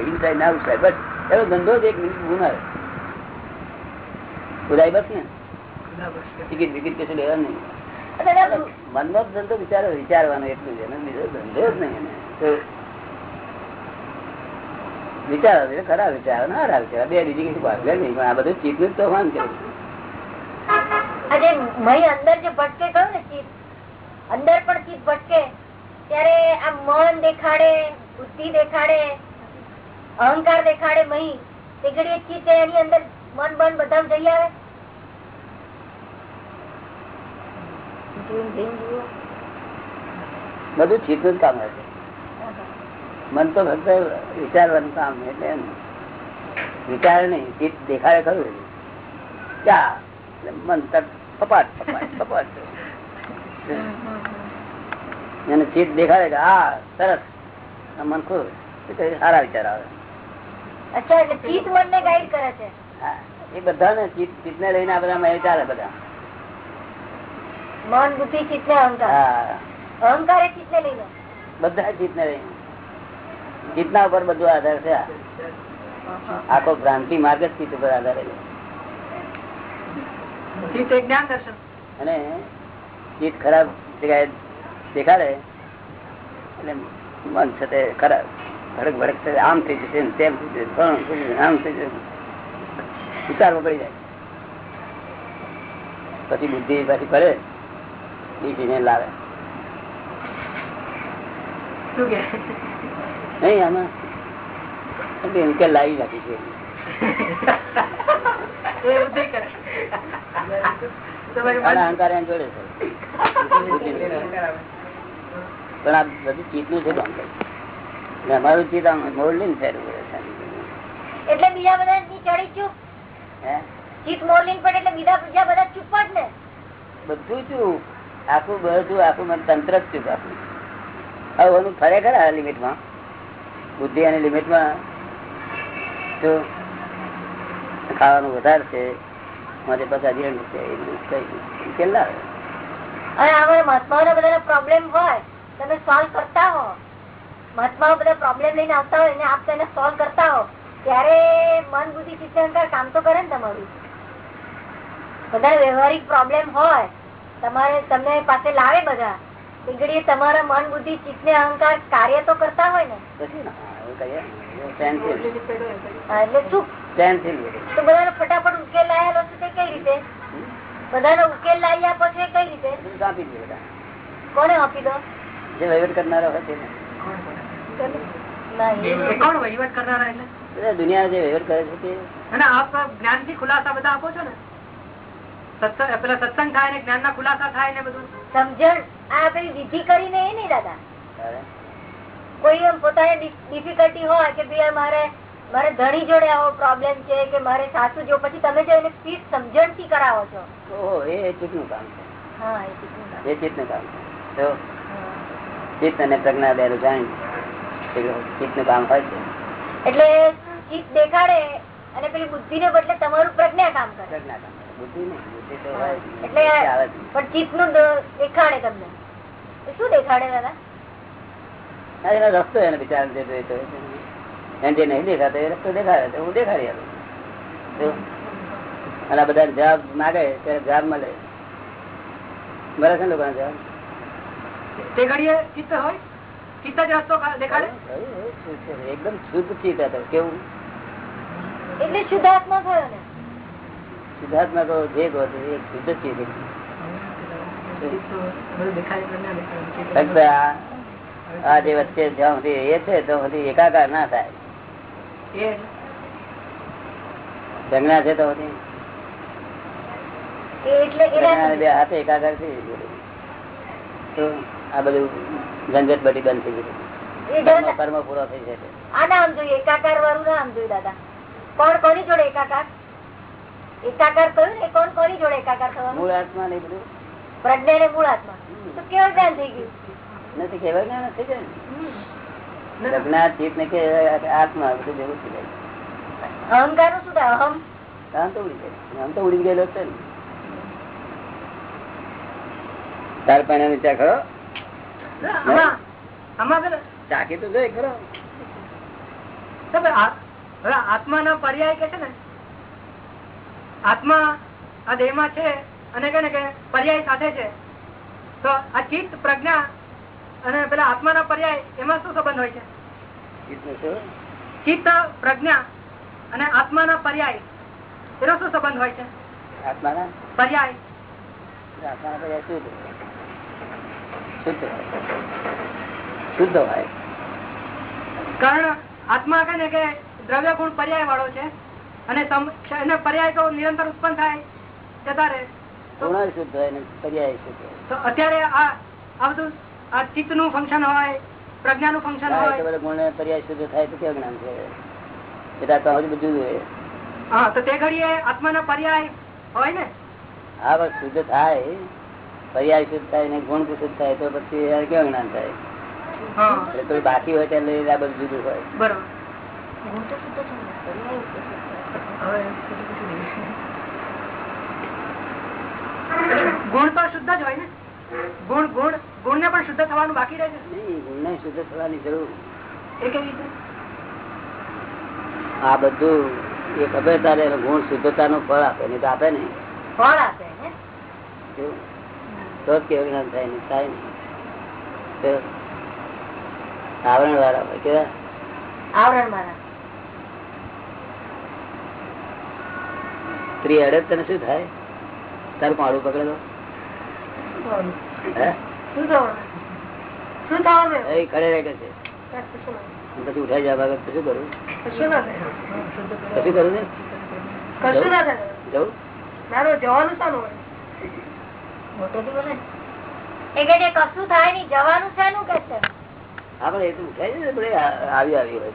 Inside ના outside બસ એનો ધંધો જ એક મિનિટ ગુના ઉદાય બસ ને. ટિકિટ વિકિટ કશું લેવા નહીં. મનનો ધંધો વિચારો વિચારવાનો એટલું છે. બીજો ધંધો જ નહીં એને. વિચારો છે ખરા વિચારો ના ખરા વિચારો. બે બીજી કઈ ભાગ નહીં. પણ આ બધું ચીજનું છે. આજે મહી અંદર જે ભટકે કહ્યું ને ચિત્ત અંદર પણ ચિત્ત ભટકે. ત્યારે આ મન દેખાડે બુદ્ધિ દેખાડે. અહંકાર દેખાડે મહી તે ઘડીએ ચિત્ત એની અંદર મન બન બધા જઈ આવે? બધું ચીજ કામ હોય મન તો ફક્ત વિચારવાનું કામ એટલે વિચાર નહીં ચિત્ત દેખાડે ખરું ચા મન તક કપાટ કપાટ કપાટ. એને ચિત્ત દેખાડે કે, હા, સરસ. મન ખુશ સારા વિચાર આવે. અચ્છા એટલે ચિત્ત મન ને ગાઈડ કરે છે. હા એ બધાને ચિત્ત ચિત્તને લઈને આ બધા મેળ ચાલે બધા. મન બુદ્ધિ ચિત્ત ને અહંકાર અહંકાર એ ચિત્ત ને લઈને બધા ચિત્તને લઈને ચિત્તના ઉપર બધું આધાર છે આખો ભ્રાંતિ માર્ગ જ ચિત્ત ઉપર આધાર છે. જ્ઞાન દર્શન. અને ચિત્ત ખરાબ જગ્યાએ દેખાડે એટલે મન છે તે ખરાબ. ભડક ભડક આમ થઈ જશે તેમ થઈ જશે આમ થઈ જશે. વિચાર પડી જાય. પછી બુદ્ધિ પાછી પડે ડિસિઝન લાવે. નહીં આમાં ઉકેલ લાવી નાખી છે. કરે. અહંકાર એમ જોડે છે. પણ આ બધું ચીટનું છે અમારું ચિત્ત આમ મોરલી ને ફેરવું એટલે બીજા બધા ચડી ચૂપ ચિત્ત પડે એટલે બીજા બીજા બધા ચૂપ જ ને? બધું ચૂપ. આખું બધું આખું મને તંત્ર જ ચૂપ આખું હવે એનું ફરે ખરા લિમિટમાં? બુદ્ધિ અને લિમિટમાં તો ખાવાનું વધારે છે મારે પાસે અજીર્ણ છે કઈ કેટલા અને આમાં મહાત્માઓના બધા પ્રોબ્લેમ હોય તમે સોલ્વ કરતા હો. મહાત્માઓ બધા પ્રોબ્લેમ લઈને આવતા હોય અને આપ તેને સોલ્વ કરતા હો ત્યારે મન બુદ્ધિ ચિત્ત કામ તો કરે ને તમારું. બધા વ્યવહારિક પ્રોબ્લેમ હોય તમારે તમને પાસે લાવે બધા. એ ઘડીએ તમારા મન બુદ્ધિ ચિત્ત ને અહંકાર કાર્ય તો કરતા હોય ને? પછી એટલે શું? તો બધાનો ફટાફટ ઉકેલ લાયેલો છે તે કઈ રીતે? બધાનો ઉકેલ લાવી આપો છો કઈ રીતે? કોને આપી દો? જે વહીવટ કરનારા હોય તેને. કોણ વહીવટ કરનારા એટલે? દુનિયા જે વહીવટ કરે છે તે. અને આપ જ્ઞાનથી ખુલાસા બધા આપો છો ને? સત્સંગ પેલા સત્સંગ થાય ને જ્ઞાન ના ખુલાસા થાય ને બધું? સમજણ? આ પેલી વિધિ કરીને એ નહીં દાદા. કોઈ એમ પોતાને ડિફિકલ્ટી હોય કે ભાઈ મારે મારે ધણી જોડે આવો પ્રોબ્લેમ છે કે મારે સાસુ જો પછી તમે જો એને સ્પીડ સમજણથી કરાવો છો. ઓહો એ હા એ કામ. છે એ ચિત્તનું કામ છે. ચિત્ત અને પ્રજ્ઞા બે જાણી ચિત્તનું કામ હોય છે. એટલે ચિત્ત દેખાડે અને પેલી બુદ્ધિ ને બદલે તમારું પ્રજ્ઞા કામ કરે. પ્રજ્ઞા કામ બુદ્ધિ નહીં બુદ્ધિ તો હોય જ નહીં. એટલે. પણ ચિત્તનું દેખાડે તમને. શું દેખાડે દાદા? એનો રસ્તો એને બિચારાને જે જોઈતો હોય છે. એને જે નહીં દેખાતો એ રસ્તો દેખાડે હું દેખાડી આવ્યો અને બધા જવાબ માગે ત્યારે જવાબ મળે. મળે છે ને લોકોને જવાબ? તે ઘડીએ ચિત્ત હોય? ચિત્ત જ રસ્તો દેખાડે? એકદમ શુદ્ધ ચિત્ત હતો કેવું? એટલે શુદ્ધાત્મા થયો ને? શુદ્ધાત્મા તો જે શુદ્ધ ચિત્ત ફક્ત આ જે વચ્ચે જ્યાં સુધી એ છે તો સુધી એકાકાર ના થાય. એ? છે તો સુધી હાથે એકાકાર થઈ આ બધું ઝંઝટ બધી બંધ થઈ ગયું કર્મ પૂરો થઈ જશે. આ નામ જોઈએ એકાકાર વાળું નામ જોઈએ દાદા. કોણ કોની જોડે એકાકાર? એકાકાર કહ્યું ને? કોણ કોની જોડે એકાકાર થવાનું? મૂળ આત્મા નહીં બધું. પ્રજ્ઞા ને મૂળ આત્મા. તો કેવું ધ્યાન થઈ ગયું? નથી કહેવાય ને થઈ જાય પ્રજ્ઞા ચિત્ત ને કે આત્મા બધું ભેગું થઈ જાય. અહંકારનું શું થાય? અહમ? આમ તો ઉડી જાય. આમ તો ઉડી ગયેલો છે ને. તાર પાણી વિચાર ખરો આમાં આમાં ચાકી તો જોઈ ખરો. તમે આ- હવે પર્યાય કે છે ને? આત્મા આ દેહમાં છે અને કે ને કે પર્યાય સાથે છે. તો આ ચિત્ત પ્રજ્ઞા અને પેલા આત્માના પર્યાય એમાં શું સંબંધ હોય છે? ચિત્ત પ્રજ્ઞા અને આત્માના પર્યાય એનો શું સંબંધ હોય છે? આત્માના? પર્યાય. આત્માના પર્યાય શુદ્ધ શુદ્ધ. શુદ્ધ હોય. કારણ આત્મા કે ને કે દ્રવ્ય ગુણ પર્યાય વાળો છે. અને એને પર્યાય તો નિરંતર ઉત્પન્ન થાય જતા રહે ગુણ શુદ્ધ હોય ને પર્યાય શુદ્ધ હોય. તો અત્યારે આ આ બધું આ ચિત્તનું ફંક્શન હોય પ્રજ્ઞા નું ફંક્શન હોય. ગુણ પર્યાય શુદ્ધ થાય તો કેવું જ્ઞાન છે? એટલે તો હજુ બધું હોય. હા તો તે ઘડીએ આત્માના પર્યાય હોય ને? હા બસ શુદ્ધ થાય. પર્યાય શુદ્ધ થાય ને ગુણ શુદ્ધ થાય તો પછી કેવું જ્ઞાન થાય? એટલે થોડું બાકી હોય ત્યારે આ બધું જુદું હોય. ગુણ તો શુદ્ધ છે ને, પર્યાય શુદ્ધ છે. ગુણ જ હોય ને? ગુણ ગુણ ગુણ ને પણ શુદ્ધ થવાનું બાકી રહે છે? નહીં ગુણ શુદ્ધ થવાની જરૂર. એ કેવી રીતે? આ બધું એ ખબર તારે ગુણ શુદ્ધતા નું ફળ આપે નહીં તો આપે ને ફળ આપે? તો જ કેવું જ્ઞાન થાય નહીં થાય નહીં. આવરણ વાળા કેવા? આવરણ વાળા સ્ત્રી અડે તને શું થાય? તારું પાડું પકડે તો? પછી ઉઠાઈ જવા વગર શું કરું? કશું ના કરું ને? ના જવું જવાનું શાનું કશું થાય નહીં જવાનું શાનું કે છે? હા એ તો આવી આવી હોય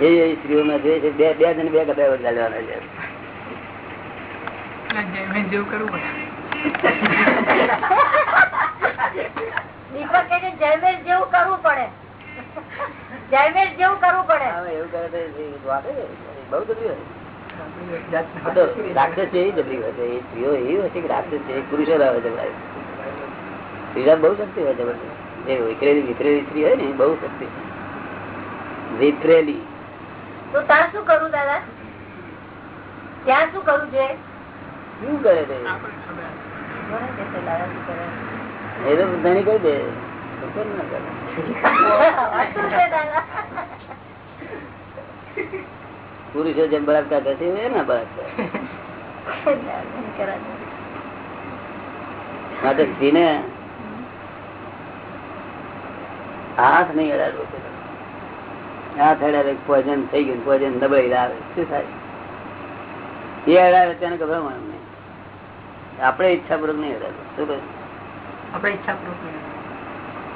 એવી સ્ત્રીઓમાં જોઈએ છે બે બે જણ બે ગદા બદલા લેવાના છે. જેવું કરવું પડે. દીપક કે જેવું કરવું પડે. જયમેર જેવું કરવું પડે. એવું કરે તો એ વાપરે ને. બહુ જબરી હોય. રાક્ષસ એવી જબરી હોય છે. એ સ્ત્રીઓ એવી હોય છે કે રાક્ષસ છે પુરુષો આવે જબરાય સ્ત્રીના બહુ શક્તિ હોય જબરદસ્ત જે વિખરેલી વિખરેલી સ્ત્રી હોય ને એ બહુ શક્તિ વિખરેલી. તો ત્યાં શું કરું દાદા? ત્યાં શું કરું છે? શું કરે છે? એ તો ધણી કહી દે. તો કેમ ના કરે? શું છે દાદા પુરુષો જેમ બળાત્કાર કરે છે એના બળાત્કાર માટે સ્ત્રીને હાથ નહીં અડાડવો પેલો. હાથ અડાડે પોઈઝન થઈ ગયું પોઈઝન નબળી આવે શું થાય એ અડાડે તેને ગભરાવાનું નહીં આપણે ઈચ્છા પૂર્વક નહીં અડાડવું શું કહે આપણે ઈચ્છા પૂર્વક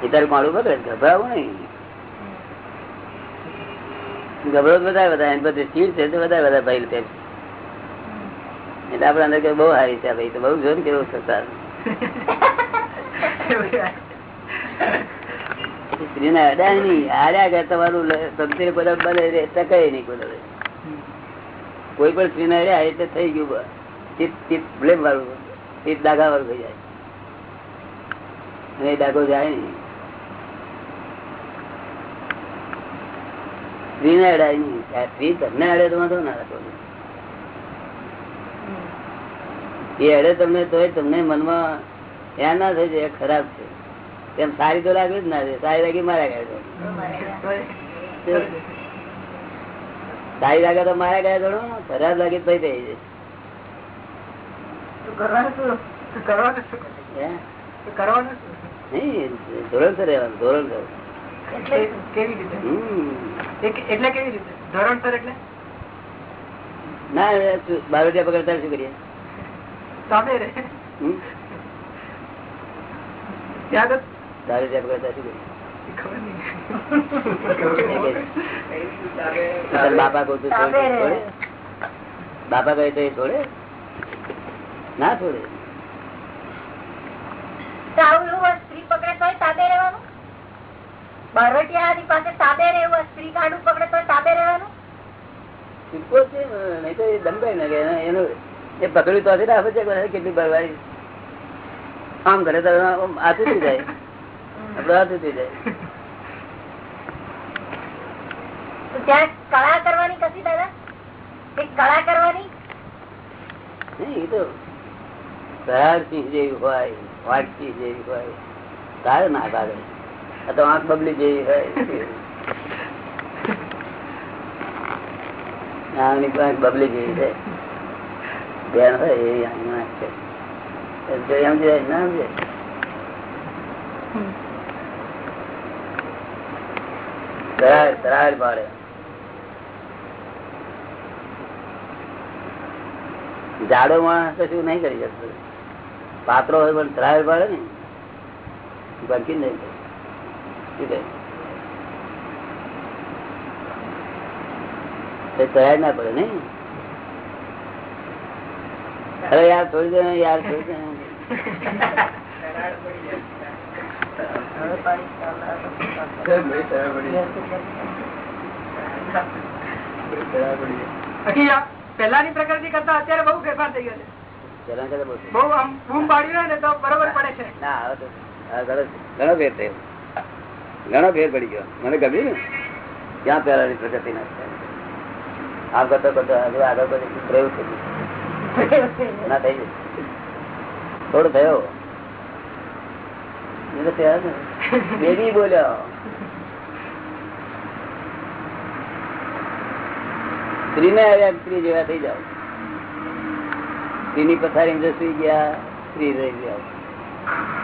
તારું માળું બગડે ગભરાવું નહીં. ગભરો વધારે વધારે, એની બધી સ્થિર છે વધારે વધારે ભાઈ તેમ એટલે આપડે અંદર કે બહુ સારી છે ભાઈ, તો બહુ જો ને કેવું છે સારું સ્ત્રીને અડાય નહીં, હાર્યા કે તમારું લ- તંત્રી કોઈ બને ટકાય નહીં કોઈ કોઈ પણ સ્ત્રીને અડ્યા એટલે થઈ ગયું. ચિત્ત ચિત્ત બ્લેમ વાળું. ચિત્ત દાગા વાળું થઈ જાય. એ દાગો જાય નહીં. સ્ત્રીને અડાય નહીં. સ્ત્રી તમને અડે તો વાંધો ના રાખો એ અડે તમને તો તમને મનમાં ધ્યાન ના થઈ જાય ખરાબ છે. તેમ સારી તો લાગે જ ના છે. સારી લાગી મારા ગયા સારી લાગે તો મારા ગયા થોડો ખરાબ લાગે તો થઈ જાય. શું? નહીં ધોરણસર રહેવાનું ધોરણસર કેવી રીતે? એટલે કેવી રીતે? ધોરણસર એટલે? ના બારોટિયા પકડતા શું કરીએ? સામે રે? ત્યાં બારોટિયા પકડતા શું કરીએ? બાપા કહું તો? બાપા કહે તો એ છોડે ના છોડે સ્ત્રી પકડે તો તાબે રહેવાનું? બારવટિયાની પાસે તાબે રહેવું સ્ત્રી કાંડું પકડે તોય તાબે રહેવાનું? સિક્કો છે નહીં તો એ દંગાઈ નાખે એનો- એનો એ પકડ્યું તો હશે છે કેટલી બરવારી આમ કરે તો આતું થઈ જાય. આપડે આતું થઈ જાય. ત્યાં કળા કરવાની કશી દાદા? એક કળા કરવાની? નહીં, એ તો કરાર સિંહ જેવી હોય વાઘ જેવી હોય. તારે ના ભાગે. આ તો આંખ બબલી જેવી હોય. બબલી જેવી છે. બેન હોય એવી આંખ છે. એમ જાડો માણસ કશું નહીં કરી શકતો. પાત્રો હોય પણ ત્રાળ પાડે ને. બાકી નહીં. કહે? એ ત્રાળ ના પડે નઈ અરે યાર થોડી દે યાર થોડી દે. પ્રકૃતિ કરતા અત્યારે બહુ ફેરફાર થઈ ગયો છે. બહુ. આમ બૂમ ને તો બરોબર પડે છે. ના ઘણો ફેર થયો. ઘણો ફેર પડી ગયો. મને ગમ્યું ને? ક્યાં પહેલાની પ્રગતિ ના આમ કરતો કરતો આગળ પછી પ્રયોગ થઈ ના થઈ જશે થોડો થયો. બેબી બોલ્યો. સ્ત્રીને આવ્યા સ્ત્રી જેવા થઈ જાવ સ્ત્રીની પથારી સુઈ ગયા સ્ત્રી રહી ગયા.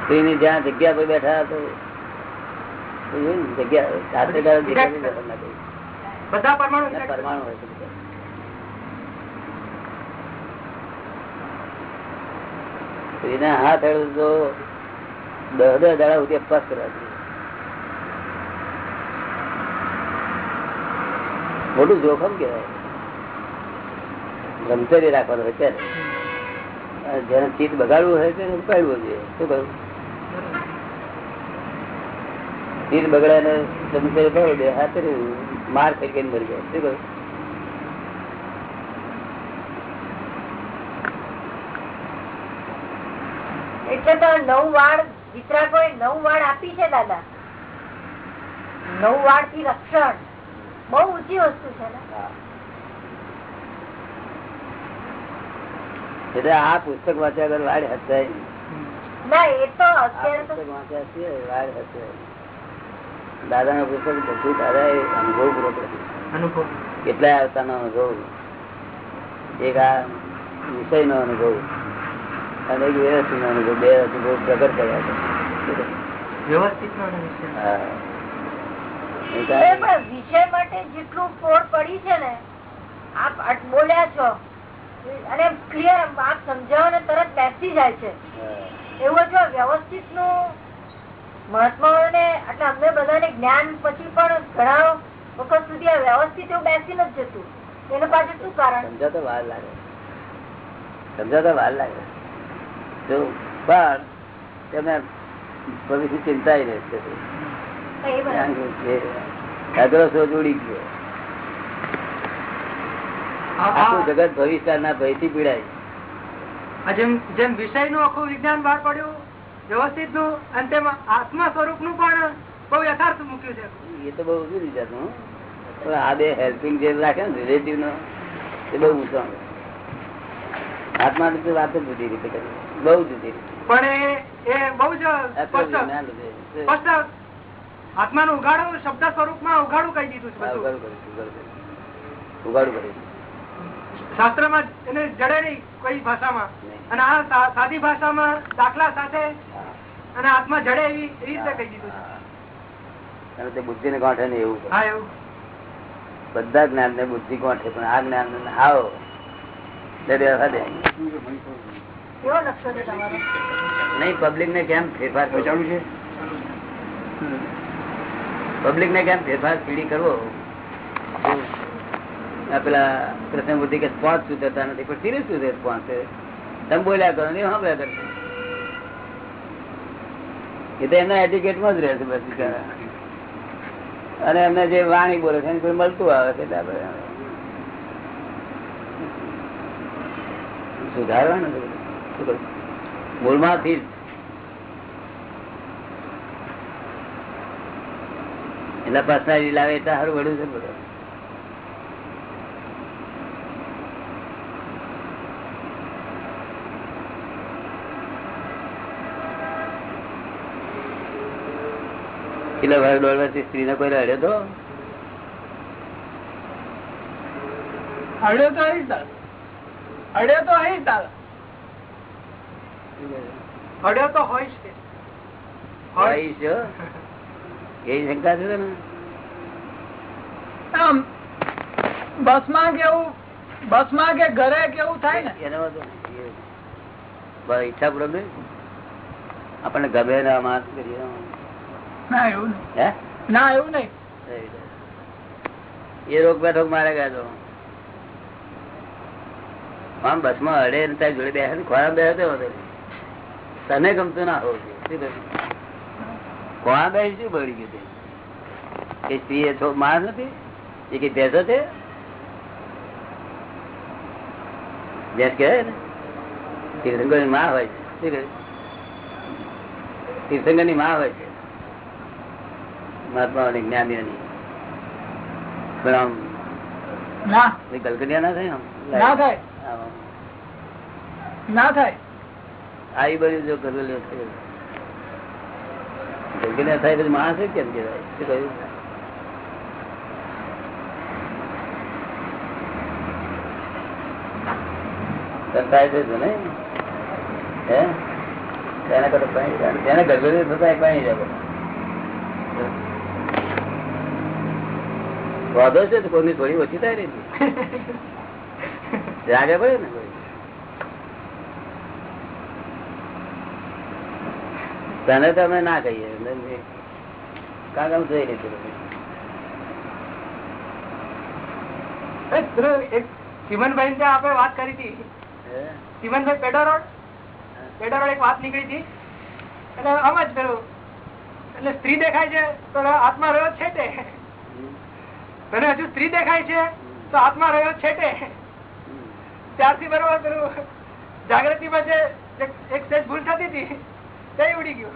સ્ત્રીની જ્યાં જગ્યા પર બેઠા તો તો જોયું ને, જગ્યા. બધા મોટું જોખમ કેવાય બ્રહ્મચર્ય રાખવાનું હોય ત્યારે જેને ચીત બગાડવું હોય તેને ઉપાડવું જોઈએ શું કહ્યું ચિત્ત બગડે બગાડવું દે હાથે માર ખાઈને મરી જાય. શું કહ્યું એટલે તો નવ વાળ વિતરાકો નવ વાળ આપી છે દાદા. નવ વાળથી રક્ષણ. બહુ ઊંચી વસ્તુ છે ને એટલે આ પુસ્તક વાંચ્યા વગર વાડ હસાય ના એ તો અત્યારે વાડ હસાય નહીં. દાદાના પુસ્તક બધું દાદા એ અનુભવ પૂર્વક લખ્યું. અનુભવ. કેટલાય અવતારનો અનુભવ? એક આ વિષય નો અનુભવ. અને એક વ્યવસ્થિત નો અનુભવ. બે અનુભવ પ્રગટ કર્યા છે. વ્યવસ્થિત નો વિષય. માટે જેટલું ફોડ પડી છે ને આપ બોલ્યા છો અને ક્લિયર આપ સમજાવો ને તરત બેસી જાય છે. એવું જો વ્યવસ્થિતનું મહાત્માઓને એટલે અમને બધાને જ્ઞાન પછી પણ ઘણા વખત સુધી આ વ્યવસ્થિત એવું બેસી નથી જતું. એનું પાછળ શું કારણ? સમજાતો વાર લાગે. સમજાતો વાર લાગે. જો પણ તમે ભવિષ્ય ચિંતા રહેશે એ બરાબર. ઉડી ગયો. આખું જગત ભવિષ્ય ના ભયથી પીડાય. આ જેમ જેમ વિષયનું આખું વિજ્ઞાન બહાર પડ્યું વ્યવસ્થિતનું અને તેમાં આત્મા સ્વરૂપનું પણ બહુ યથાર્થ મૂક્યું છે. એ તો બહુ જાતનું પણ આ બે હેલ્પિંગ જે રાખે ને રિલેટિવ નો એ બહુ ઊંચો આત્મા રીતે વાત જુદી રીતે કરી. બહુ જુદી રીતે. પણ એ એ બહુ જ સ્પષ્ટ. આત્મા લીધે. આત્માનું ઉઘાડું શબ્દ સ્વરૂપમાં ઉઘાડું કહી દીધું છે ઉઘાડું ઉગાડું કર્યું, ઉગાડું કર્યું. ઉગાડું માં એને જડે નહીં કોઈ ભાષામાં. અને આ સાદી ભાષામાં દાખલા સાથે અને આત્મા જડે એવી રીતે કહી દીધું છે. બુદ્ધિ ને કોઠે ને એવું. હા એવું. બધા જ્ઞાન ને બુદ્ધિ કોઠે પણ આ જ્ઞાન ને આવો નહીં પબ્લિક ને કેમ ફેરફાર ચાલુ છે? પબ્લિક ને કેમ ફેરફાર પીડી કરવો? પેલા કૃષ્ણ બુદ્ધિ કે સ્પોન્સ સુધરતા નથી, પણ સિરિયસ સુધે સ્પોન્સ તમે બોલ્યા કરો ને હા બોલ્યા એ તો એમના એટીકેટમાં જ રહે બસ અને એમને જે વાણી બોલે છે કોઈ મળતું આવે છે, એટલે આપણે સુધારવાનું? મૂળમાંથી. એટલે પર્સનાલિટી લાવે એટલે સારું વડું છે બધું. કેટલા વર્ષ દોઢ વર્ષથી સ્ત્રીને કોઈ રડ્યો તો? અડ્યો તો અહીં તાર અડ્યો તો અહીં તાર અડ્યો તો હોય છે હોય છે એ શંકા છે ને બસમાં કેવું બસમાં કે ઘરે કેવું થાય ને? એનો ઈચ્છા નહીં. આપણને ગમે ના માસ કરીએ ના એવું નહીં. ના એવું નહીં. એ રોગ બેઠો મારે ગયા આમ બસમાં અડે ને તારી જોડે બેસે ખોરાક બેસે. તને ગમતું ના હોવું જોઈએ. ખોરાક બેસી શું બળી ગયું તે? એ સ્ત્રી એ માણસ નથી? એ કઈ ભેસો છે? ભેંસ કહેવાય ને? તીર્થંકરની માં હોય છે? તીર્થંકરની માં હોય છે. મહાત્માઓની જ્ઞાનીઓની. પણ આમ ના. એ ના થાય ના થાય. ના થાય. આવી બધું જો થયો. ગલગલિયા થાય પછી માણસ કેમ કહેવાય? શું કહ્યું? થાય છે ને? હે? તેના કરતા. તેને ગલગલિયો થતા પાણી જાય વાંધો છે તો કોઈની થોડી ઓછી થાય રહી જાગે પડે ને? તને તો અમે ના કહીએ. કારણ જોઈ લીધું ચિમનભાઈ આપણે વાત કરી હતી? ચિમનભાઈ પેડરોડ? પેડરોડ એક વાત નીકળી હતી. એટલે આમ જ પેલું એટલે સ્ત્રી દેખાય છે તો આત્મા રહ્યો છે છેટે અને હજુ સ્ત્રી દેખાય છે તો હાથમાં રહ્યો જ છેટે. ત્યારથી બરોબર પેલું જાગૃતિમાં જે એક- સ્ટેજ ભૂલ થતી હતી તે ઉડી ગયું.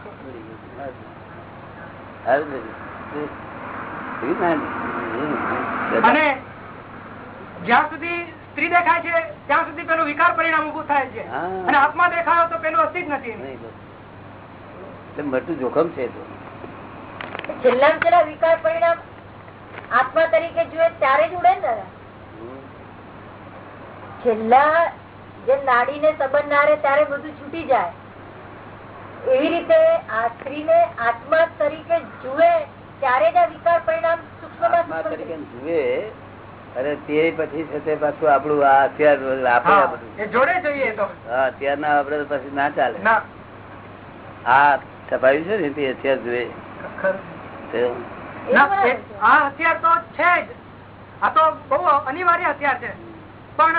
અને જ્યાં સુધી સ્ત્રી દેખાય છે ત્યાં સુધી પેલું વિકાર પરિણામ ઉભું થાય છે. અને આત્મા દેખાયો તો પેલું નથી. નહીં બસ. એટલે મોટું જોખમ છે તો. છેલ્લા છેલ્લા વિકાર પરિણામ આત્મા તરીકે જુએ ત્યારે જ ઉડે ને દાદા? છેલ્લા જે નાડી ને સંબંધ ના રહે ત્યારે બધું છૂટી જાય. એવી રીતે આ સ્ત્રીને આત્મા તરીકે જુએ ત્યારે જ આ વિકાર પરિણામ સૂક્ષ્મ તરીકે જુએ અરે તે પછી છે તે પાછું આપણું આ અત્યાર આપે આ જોડે જોઈએ તો. હા હથિયાર ના આપડે પછી ના ચાલે. હા છપાયું છે ને તે અત્યાર જુએ. આ હથિયાર તો છે જ. આ તો બહુ અનિવાર્ય હથિયાર છે. પણ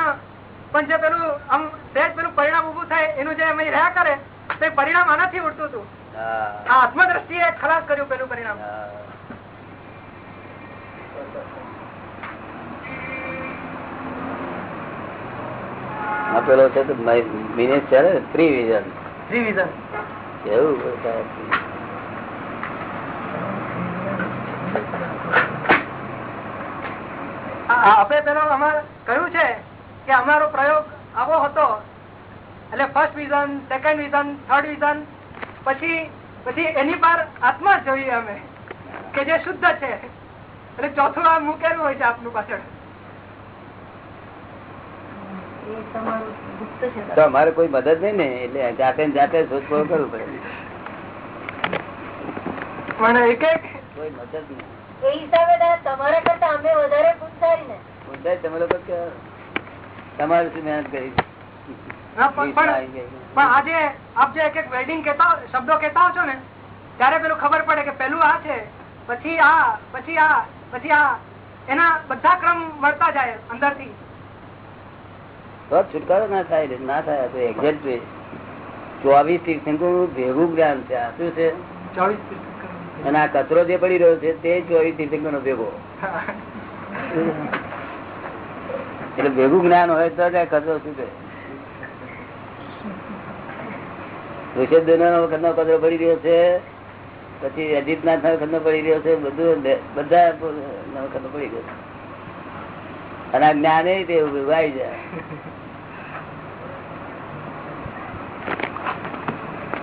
પણ જે પેલું આમ સહેજ પેલું પરિણામ ઉભું થાય એનું જે અમે રહ્યા કરે તો પરિણામ આનાથી ઉડતું હતું. આ આત્મદ્રષ્ટિએ ખલાસ કર્યું પેલું પરિણામ. પેલો છે તો મિનિટ છે ને? ત્રિવિઝન ત્રિવિઝન કેવું બધા આપણે પેલો અમારે કહ્યું છે કે અમારો પ્રયોગ આવો હતો. એટલે first vision second vision third vision પછી પછી એની પર આત્મા જ જોઈએ અમે કે જે શુદ્ધ છે. એટલે ચોથું આ મૂકેલું હોય છે આપનું પાછળ. એ તમારું તો અમારે કોઈ મદદ નહીં ને એટલે જાતે ને જાતે શોધખોળ કરવું પડે. પણ એક એક કોઈ મદદ નહીં. એ હિસાબે તમારા કરતા અમે વધારે પૂછારી ને. ઊંધાઈ તમે લોકો તમારે શું મહેનત કરી. પણ પણ આવી ગઈ. પણ આજે આપ જે એક એક વેલ્ડિંગ કેતા શબ્દો કેતા હો છો ને ત્યારે પેલું ખબર પડે કે પેલું આ છે પછી આ પછી આ પછી આ. એના બધા ક્રમ મળતા જાય અંદરથી છુટકારો ના થાય ના થાય તો exact ચોવીસ તીર્થંકરોનું ભેગું જ્ઞાન છે આ શું છે? ચોવીસ અને આ કચરો જે પડી રહ્યો છે તે ચોવીસ તીર્થંકર નો ભેગો. એટલે ભેગું જ્ઞાન હોય તો જ કચરો છૂટે. વખત નો કચરો પડી રહ્યો છે, પછી અજીતનાથ ના વખત પડી રહ્યો છે, બધું બધા વખત નો પડી રહ્યો છે. અને આ જ્ઞાન તે વાઈ જાય.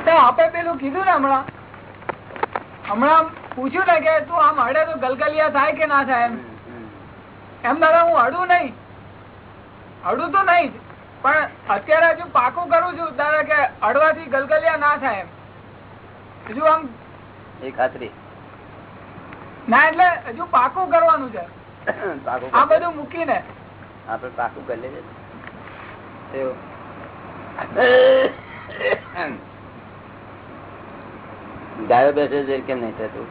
તો આપે પેલું કીધું ને હમણાં? હમણાં પૂછ્યું ને કે તું આમ હડે તો ગલગલિયા થાય કે ના થાય એમ? એમ દાદા હું હડું નહીં. હડું તો નહીં જ. પણ અત્યારે હજુ પાકું કરું છું દાદા કે હડવાથી ગલગલિયા ના થાય એમ. હજુ આમ એ ખાતરી. ના એટલે હજુ પાકું કરવાનું છે. આ બધું મૂકીને. આપડે પાકું કરી લેજે. એવું. ગાયો બેસે છે કેમ નહીં થતું?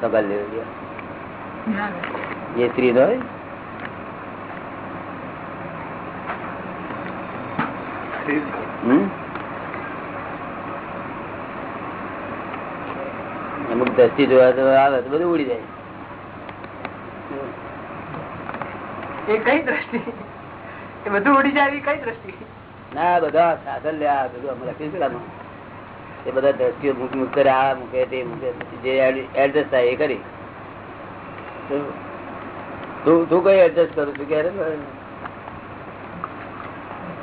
સગલ લેવું એ સ્ત્રી હોય? અમુક દ્રષ્ટિ જોવા તો આવે તો બધું ઉડી જાય. એ કઈ દ્રષ્ટિ? એ બધું ઉડી જાય કઈ દ્રષ્ટિ? ના બધા સાધન લે આ બધું અમે આમાં. એ બધા દ્રષ્ટિઓ મૂક આ મૂકે, તે મૂકે જે એડજસ્ટ થાય એ કરી. તું- તું કઈ એડજસ્ટ કરું છું ક્યારે?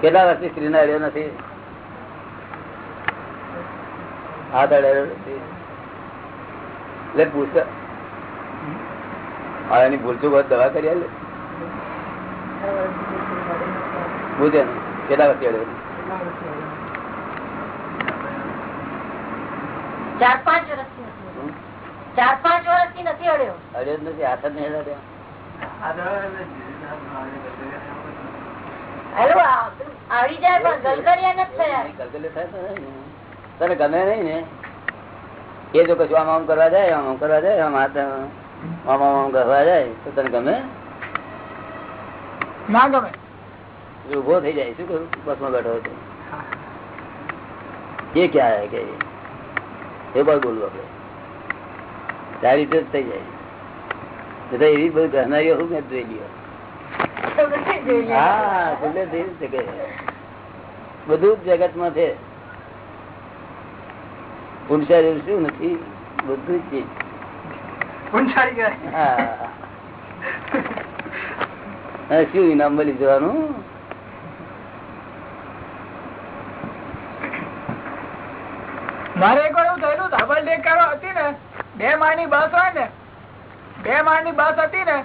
કેટલા વર્ષથી સ્ત્રીના અડ્યો નથી? હાથ અડ્યો નથી. એટલે પૂછ. હા, એની ભૂલચું હોત દવા કરી આલે. પૂછે કેટલા વર્ષથી અડ્યો? ચાર પાંચ વર્ષથી નથી હમ? ચાર પાંચ વર્ષથી નથી અડ્યો. અડ્યો જ નથી હાથ જ નહીં અડાડ્યો હેલો આવી જાય પણ ગલગલિયા નથી થયા. કલકલે થાય તો નહીં ને. તને ગમે નહીં ને? એ જો કશું આમ આમ કરવા જાય આમ આમ કરવા જાય આમ હાથ આમ આમ આમ કરવા જાય તો તને ગમે? ના ગમે. એ ઊભો થઈ જાય શું કરું? બસમાં બેઠો હતો. એ ક્યાં હે કે? એ પણ બોલવું આપડે સારી રીતે જ થઈ જાય. બધા એવી બધી ગહનારીઓ શું મેં જોઈ લ્યો? હા એટલે થઈ શકે બધું જ જગતમાં છે. પુરુષારી શું નથી? બધું જ છે. હા. શું ઇનામ મળી જવાનું? મારે એક વાર એવું થયેલું ડબલ ડેકારો હતી ને બે માળની બસ હોય ને બે માળની બસ હતી ને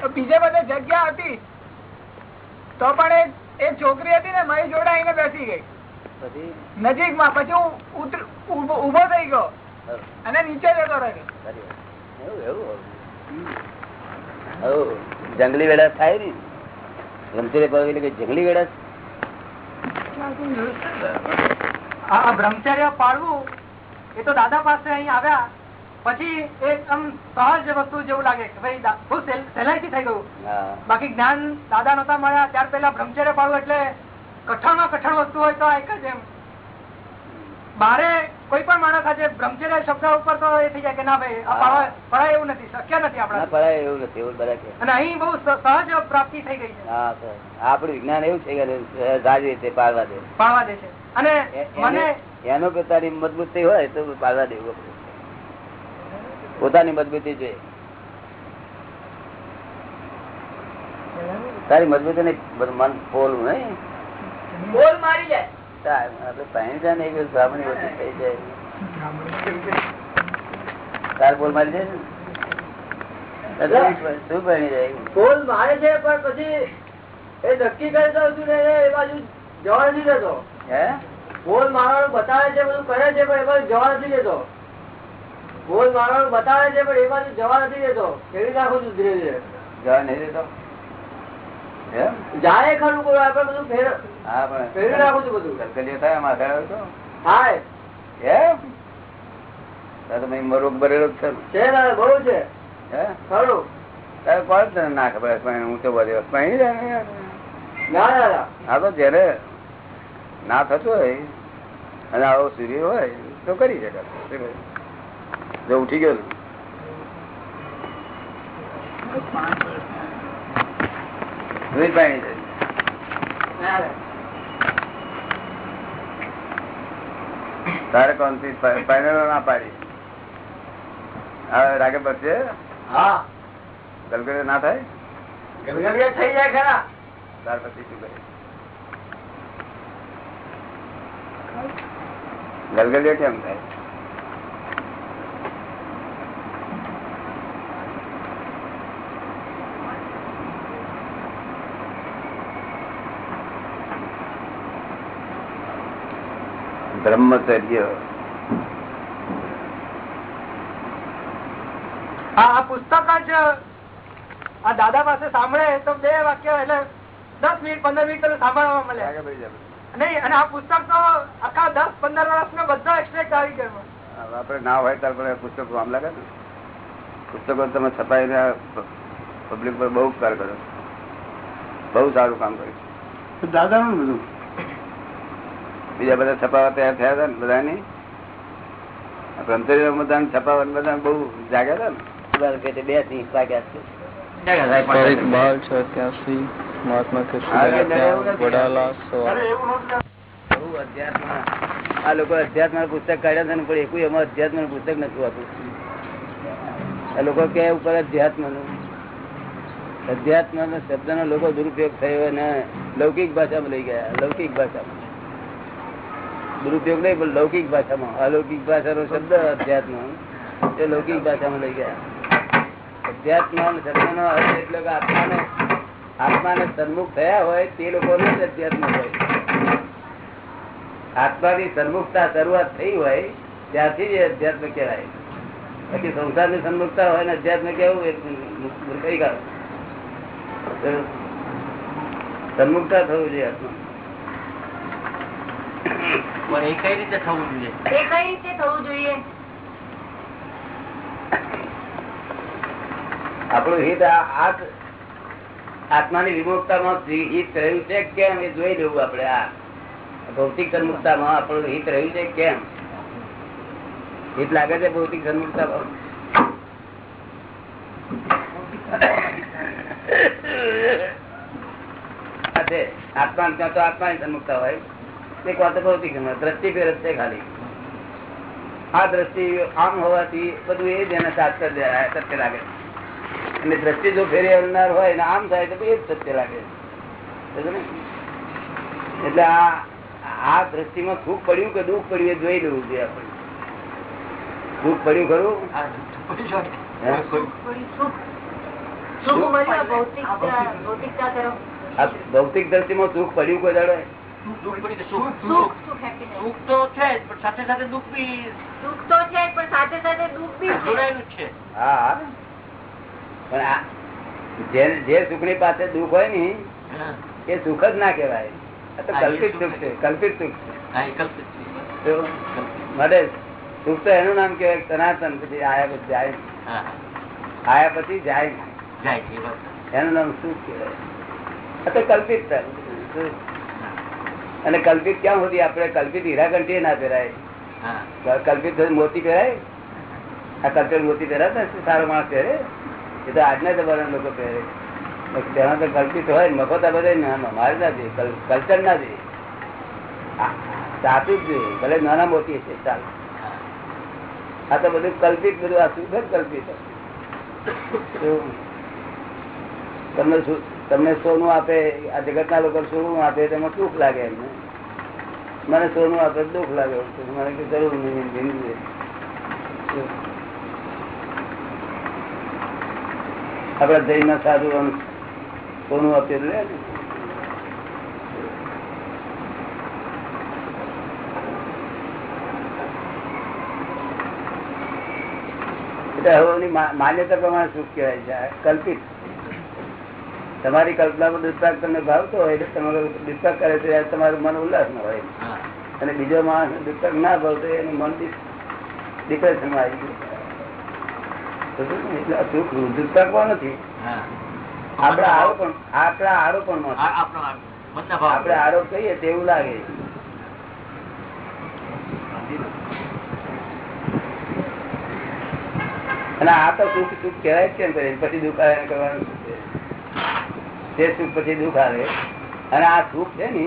તો બીજે બધે જગ્યા હતી. તો પણ એક એક છોકરી હતી ને મારી જોડે આવીને બેસી ગઈ. નજીકમાં પછી હું ઊભો થઈ ગયો. અને નીચે જતો રહ્યો. એવું એવું જંગલી વેડા થાય ને. રમતી જંગલી વેડા આ બ્રહ્મચર્ય પાડવું એ તો દાદા પાસે અહીં આવ્યા. પછી એક આમ સહજ વસ્તુ જેવું લાગે કે ભાઈ બહુ સહેલાઈથી થઈ ગયું. બાકી જ્ઞાન દાદા નતા મળ્યા. ત્યાર પહેલા બ્રહ્મચર્ય પાડવું એટલે કઠણ કઠણ વસ્તુ હોય તો એક જ એમ. બારે કોઈ પણ માણસ આજે બ્રહ્મચર્ય શબ્દ ઉપર તો એ થઈ જાય કે ના ભાઈ પડાય એવું નથી શક્ય નથી ના આપણા પડાય એવું નથી એવું બધા અને અહીં બહુ સહજ પ્રાપ્તિ થઈ ગઈ છે. આપણું વિજ્ઞાન એવું છે કે સારી રીતે પાડવા દે. પાડવા દે છે. અને મને એનો પોતાની મજબૂતી હોય તો પાડવા દેવું પોતાની મજબૂતી છે તારી મજબૂતી ને મન પોલું નહીં. બોલ મારી જાય આપડે પાણી છે ને એક સામાન્ય વસ્તુ થઈ જાય. તાર બોલ મારી જાય ને. શું પાણી જાય? બોલ મારે છે પણ પછી એ નક્કી કરી દઉં ને એ બાજુ જવા નથી દેતો હે? બોલ મારવાનું બતાવે છે બધું કરે છે પણ એ બાજુ જવા નથી દેતો. ગોલ મારવાનું બતાવે છે પણ એ બાજુ જવા નથી દેતો. એવી નાખું છું ધીરે ધીરે જવા નહીં દેતો. જાય ખરું કોઈ આપડે બધું ફેર હા પણ ફેરવી રાખું છું બધું. કલકલિયો થાય માથે આવ્યો તો. થાય. એમ તારે તો મેં રોગ ભરેલો છે. બહુ છે. હે? ખરું. તારે કોણ તને ના ખબર? હું તો બધે ના ના. હા તો જયારે ના થતું હોય અને આવો સૂર્ય હોય તો કરી શકાય જો ઉઠી ગયો. તારે કોણ ફાઇનલ ના પાડી. હવે રાગે પડશે? હા. ગલગલે ના થાય? ગલગલિયા થઈ જાય ખરા. ત્યાર પછી શું કરે ગલગલિયો કેમ થાય? બ્રહ્મચર્ય આ આ પુસ્તક જ આ દાદા પાસે સાંભળે તો બે વાક્ય એટલે દસ મિનિટ પંદર મિનિટ સાંભળવા મળે નહીં અને આ પુસ્તક તો આખા દસ પંદર વર્ષ નો બધો એક્સટ્રેક્ટ આવી ગયો. આપડે ના હોય ત્યારે પણ પુસ્તકો આમ લાગે ને પુસ્તકો તમે છપાઈને પબ્લિક પર બહુ ઉપકાર કર્યો. બહુ સારું કામ કર્યું. દાદાનું બધું? બીજા બધા છપાવા તૈયાર થયા હતા ને બધા બધાની બ્રહ્મચર્ય બધા છપાવા બધા બહુ જાગ્યા હતા ને? બે સિંહ વાગ્યા છે. બાર છ ત્યાંસી મહાત્મા કૃષ્ણ વડાલા અધ્યાત્મ આ લોકો અધ્યાત્મ પુસ્તક કાઢ્યા છે ને પણ એકું એમાં અધ્યાત્મ પુસ્તક નથી હોતું આ લોકો કે ઉપર અધ્યાત્મનું અધ્યાત્મ શબ્દ નો લોકો દુરુપયોગ થયો અને લૌકિક ભાષામાં લઈ ગયા. લૌકિક ભાષામાં. દુરુપયોગ નહીં પણ લૌકિક ભાષામાં. અલૌકિક ભાષાનો શબ્દ અધ્યાત્મ. એ લૌકિક ભાષામાં લઈ ગયા. અધ્યાત્મ શબ્દનો અર્થ એટલે કે આત્માને આત્માને સન્મુખ થયા હોય તે લોકોનો જ અધ્યાત્મ હોય. આત્માની સન્મુખતા શરૂઆત થઈ હોય ત્યાંથી જ અધ્યાત્મ કહેવાય. પછી સંસારની સન્મુખતા હોય ને અધ્યાત્મ કેવું? એ કઈ કાઢો. સન્મુખતા થવું જોઈએ આત્મા એ કઈ રીતે થવું જોઈએ? કઈ રીતે થવું આ આ હિત આત્માની વિમુક્તામાં હિત રહ્યું છે કેમ એ જોઈ લેવું આપણે આ. ભૌતિક સન્મુક્તામાં આપણું હિત રહ્યું છે કેમ? હિત લાગે છે ભૌતિક સન્મુક્તામાં? આ આત્મા તો આત્માની સન્મુખતા હોય. તે વાત ભૌતિક દ્રષ્ટિ ફેર જ છે ખાલી. આ દ્રષ્ટિ આમ હોવાથી બધું એ જ એને સાચર સત્ય લાગે અને દ્રષ્ટિ જો ફેરી આવનાર હોય ને આમ થાય તો એ જ સત્ય લાગે. એટલે આ આ દ્રષ્ટિમાં સુખ પડ્યું કે દુઃખ પડ્યું એ જોઈ લેવું જોઈએ આપણે. દુઃખ પડ્યું ખરું? સુખ. ભૌતિક દ્રષ્ટિમાં સુખ પડ્યું કોઈ દાડો? સુખ સુખ. સુખ તો છે પણ સાથે સાથે દુઃખ બી સુખ તો છે પણ સાથે સાથે દુઃખ બી જોડાયેલું છે. હા હા. પણ જે સુખની પાસે દુઃખ હોય ને એ સુખ જ ના કહેવાય. તો કલ્પિત સુખ છે કલ્પિત સુખ છે. માટે સુખ તો એનું નામ કહેવાય સનાતન પછી આયા પછી જાય આયા પછી જાય. એનું નામ સુખ કહેવાય. તો કલ્પિત. અને કલ્પિત ક્યાં સુધી આપણે કલ્પિત હીરાકંઠી ના પહેરાય? કલ્પિત મોતી પહેરાય? આ કલ્પિત મોતી પહેરાતા ને સારો માણસ પહેરે. એ તો આજના જમાના લોકો પહેરે. તેમાં તો કલ્પિત હોય મફત બધા મારે નથી કલ્ચર નથી સાચું જ ભલે નાના મોટી છે, ચાલ. આ તો બધું કલ્પિત બધું, આ શુદ્ધ કલ્પિત તમને તમને સોનું આપે, આ જગત ના લોકો સોનું આપે તેમાં દુઃખ લાગે એમને. મને સોનું આપે દુઃખ લાગે, મને જરૂર નહીં જિંદગી આપડા જૈન ના સાધુ કોનું આપેલું માન્યતા પ્રમાણે સુખ કહેવાય છે? કલ્પિત. તમારી કલ્પનામાં દુષ્પાક તમને ભાવતો હોય એટલે તમારો દુષ્પાક કરે છે ત્યારે તમારું મન ઉલ્લાસ ન હોય અને બીજો માણસ દુષ્પાક ના ભાવતો હોય એનું મન ડિપ્રેશનમાં આવી ગયું? એટલે આ સુખ દુષ્પાકમાં નથી. આપડા આરોપણ છે. આરોપ કહીએ તેવું લાગે. અને આ તો સુખ સુખ કહેવાય કરે પછી. દુઃખ આવે કરવાનું તે સુખ પછી દુઃખ આવે. અને આ સુખ છે ને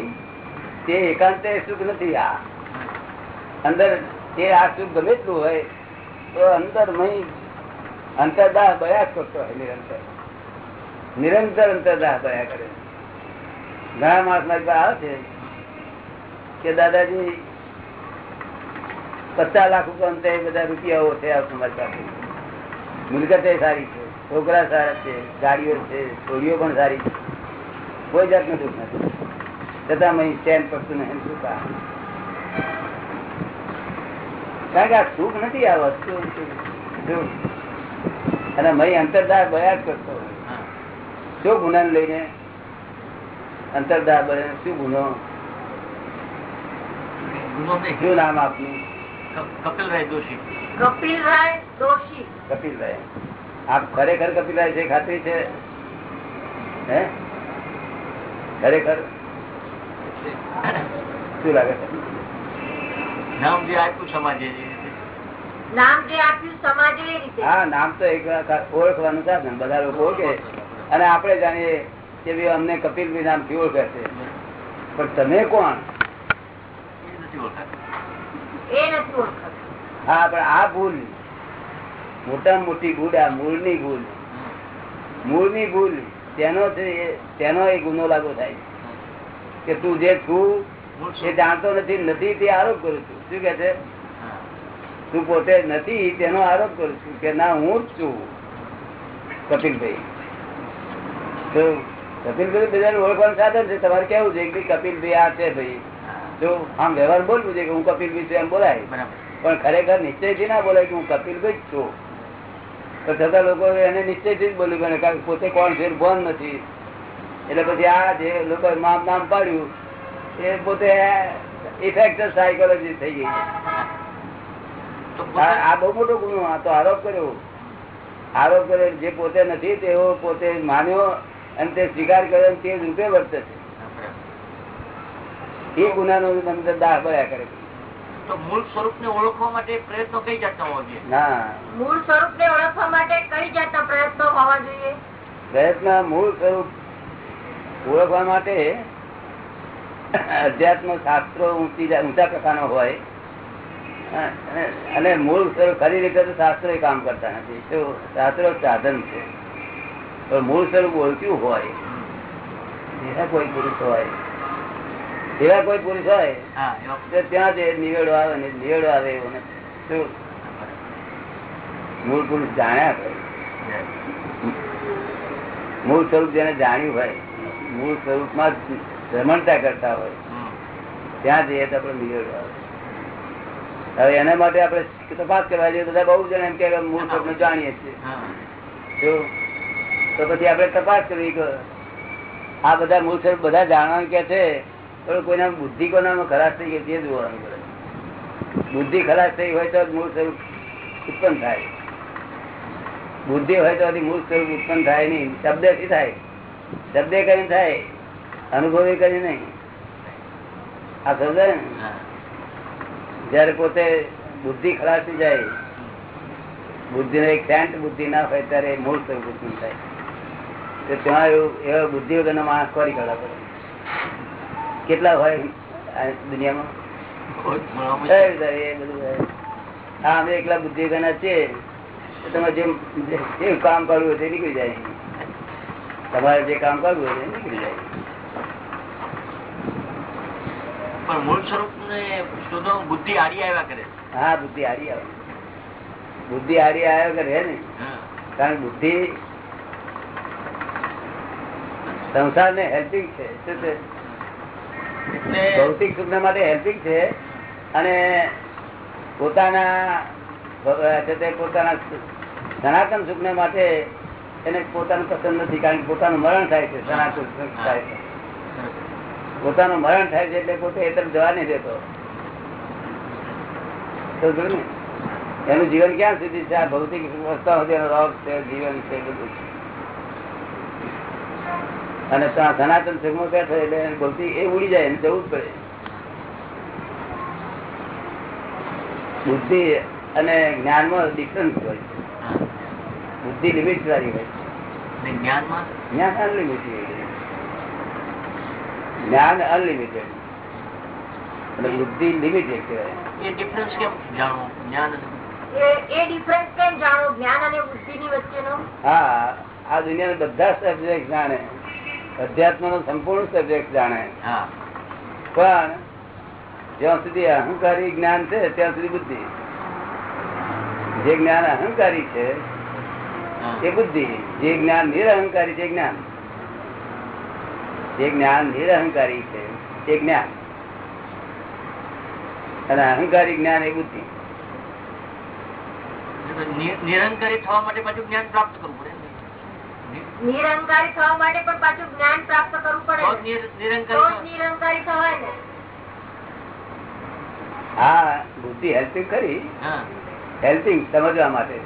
તે એકાંત સુખ નથી આ. અંદર તે આ સુખ ગમે તેટલું હોય તો અંદર મહી અંતરદાહ બયા કરતો હોય, નિરંતર. નિરંતર અંતરદાહ બયા કરે. ઘણા માસ મારી આવે છે કે, દાદાજી, પચાસ લાખ અંતે બધા રૂપિયાઓ છે તમારી પાસે. સારી છે, છોકરા સારા છે, ગાડીઓ છે છોડીઓ પણ સારી છે. કોઈ જાતનું દુઃખ નથી. છતાં મહી ચેન પડતું નહીં શું? કારણ કે આ સુખ નથી આ વસ્તુ? અને મય અંતરદાર બયા જ કરતો શું ગુના લઈને? અંતરદાર બને શું ગુનો? શું નામ આપનું? કપિલભાઈ દોશી. કપિલભાઈ દોશી. કપિલભાઈ આપ ખરેખર કપિલભાઈ છે ખાતરી છે? હે? ખરેખર? શું લાગે છે? નામ જે આપ્યું સમાજે. નામ જે આપ્યું સમાજે એ રીતે. હા નામ તો એક ઓળખવાનું સાધન બધા લોકો ઓળખે. અને આપણે જાણીએ કે ભાઈ અમને કપિલભાઈ નામથી ઓળખે છે. પણ તમે કોણ? હા પણ આ ભૂલ મોટા મોટી ભૂલ આ મૂળની ભૂલ. હમ. મૂળની ભૂલ તેનો તેનો એ ગુનો લાગુ થાય કે તું જે છું એ જાણતો નથી નથી તે આરોપ કરું છું. શું કે છે? હા. તું પોતે નથી તેનો આરોપ કરું છું કે ના હું જ છું કપિલભાઈ. તો કપિલભાઈ બધાને ઓળખવાનું સાધન છે. તમારે કેવું છે કે કપિલભાઈ આ છે ભાઈ. જો આમ વ્યવહાર બોલવું છે કે હું કપિલભાઈ છું એમ બોલાય. પણ ખરેખર નિશ્ચયથી ના બોલાય કે હું કપિલભાઈ જ છું. તો છતાં લોકો એને નિશ્ચયથી જ બોલ્યું કે પોતે કોણ છે? ભાન નથી. એટલે પછી આ જે લોકો નામ નામ પાડ્યું એ પોતે ઇફેક્ટ સાયકોલોજી થઈ ગઈ તો આ બહુ મોટો ગુનો આ તો આરોપ કર્યો. આરોપ કર્યો જે પોતે નથી તેવો પોતે માન્યો અને તે સ્વીકાર કર્યો તે જ રૂપે વર્તે છે. એ ગુનાનો અંદર દાહ ભર્યા કરે તો મૂળ સ્વરૂપને ઓળખવા માટે પ્રયત્નો કઈ જાતના હોવા જોઈએ? ના. મૂળ સ્વરૂપ ને ઓળખવા માટે કઈ જાતના પ્રયત્નો હોવા જોઈએ? પ્રયત્ન મૂળ સ્વરૂપ ઓળખવા માટે અધ્યાત્મ શાસ્ત્રો ઊંચી ઊંચા પ્રકારનો હોય. અને- મૂળ સ્વરૂપ ખરી રીતે તો શાસ્ત્રો કામ કરતા નથી. શું શાસ્ત્રો સાધન છે. પણ મૂળ સ્વરૂપ ઓળખ્યું હોય એવા કોઈ પુરુષ હોય એવા કોઈ પુરુષ હોય હા ત્યાં જે નિવેડો આવે ને નિવેડો આવે એવું શું મૂળ પુરુષ જાણ્યા હોય. મૂળ સ્વરૂપ જેને જાણ્યું હોય મૂળ સ્વરૂપમાં ભ્રમણતા કરતા હોય ત્યાં જઈએ તો આપણે નિવેડો આવે. હવે એના માટે આપણે તપાસ કરવા જઈએ બધા બહુ જણ એમ કે મૂળ સ્વપ્ન જાણીએ છીએ. તો પછી આપણે તપાસ કરવી કે આ બધા મૂળ સ્વરૂપ બધા જાણવાનું કે છે પણ કોઈના બુદ્ધિ કોના ખરાશ થઈ ગઈ તે જોવાનું પડે. બુદ્ધિ ખરાશ થઈ હોય તો મૂળ સ્વરૂપ ઉત્પન્ન થાય. બુદ્ધિ હોય તો મૂળ સ્વરૂપ ઉત્પન્ન થાય નહીં. શબ્દથી થાય. શબ્દે કરીને થાય. અનુભવી કરી નહીં. આ સમજાય ને. જયારે પોતે બુદ્ધિ ખલાસી જાય બુદ્ધિ એક સેન્ટ બુદ્ધિ ના હોય ત્યારે મૂળ સ્વરૂપ થાય. તો ત્યાં એવું એવા બુદ્ધિ વગરનો માણસ કરી કરવા પડે કેટલા હોય દુનિયામાં? હા અમે એકલા બુદ્ધિ વગરના છીએ. તમે જેમ જે કામ કરવું તે નીકળી જાય. તમારે જે કામ કરવું તે નીકળી જાય. પણ મૂળ સ્વરૂપ ને શોધવા બુદ્ધિ આડી આવ્યા કરે. હા બુદ્ધિ હારી આવે બુદ્ધિ હારી આવ્યા કરે ને. કારણ બુદ્ધિ સંસાર ને હેલ્પિંગ છે. શું છે? ભૌતિક સુખ માટે હેલ્પિંગ છે. અને પોતાના પોતાના સનાતન સુખ માટે એને પોતાનું પસંદ નથી. કારણ કે પોતાનું મરણ થાય છે. સનાતન સુખ થાય છે. પોતાનું મરણ થાય છે એટલે પોતે એ તરફ જવા નહીં દેતો? એનું જીવન ક્યાં સુધી છે? આ ભૌતિક વસ્તુ સુધી એનો રોગ છે જીવન છે બધું અને ત્યાં સનાતન સુખમાં બેઠો એટલે ભૌતિક એ ઉડી જાય એને જવું જ પડે. બુદ્ધિ અને જ્ઞાનમાં ડિફરન્સ હોય છે. બુદ્ધિ લિમિટ વાળી હોય છે. જ્ઞાનમાં? જ્ઞાન અનલિમિટેડ જ્ઞાન અનલિમિટેડ અને બુદ્ધિ લિમિટેડ કહેવાય. એ ડિફરન્સ કેમ જાણવું જ્ઞાન એ- એ ડિફરન્સ કેમ જાણો? જ્ઞાન અને બુદ્ધિ વચ્ચેનો? હા આ દુનિયાના બધા સબ્જેક્ટ જાણે. અધ્યાત્મ નો સંપૂર્ણ સબ્જેક્ટ જાણે. પણ જ્યાં સુધી અહંકારી જ્ઞાન છે ત્યાં સુધી બુદ્ધિ. જે જ્ઞાન અહંકારી છે. એ બુદ્ધિ. જે જ્ઞાન નિરહંકારી છે જ્ઞાન. જે જ્ઞાન નિરહંકારી છે તે જ્ઞાન. અને અહંકારી જ્ઞાન એ બુદ્ધિ. નિ- થવા માટે પાછું જ્ઞાન પ્રાપ્ત કરવું પડે નિ- થવા માટે પણ પાછું જ્ઞાન પ્રાપ્ત કરવું પડે ને. નિર- તો નિરંકારી જ નિરંકારી થવાય ને. હા બુદ્ધિ હેલ્પિંગ કરી હા. હેલ્પિંગ સમજવા માટે.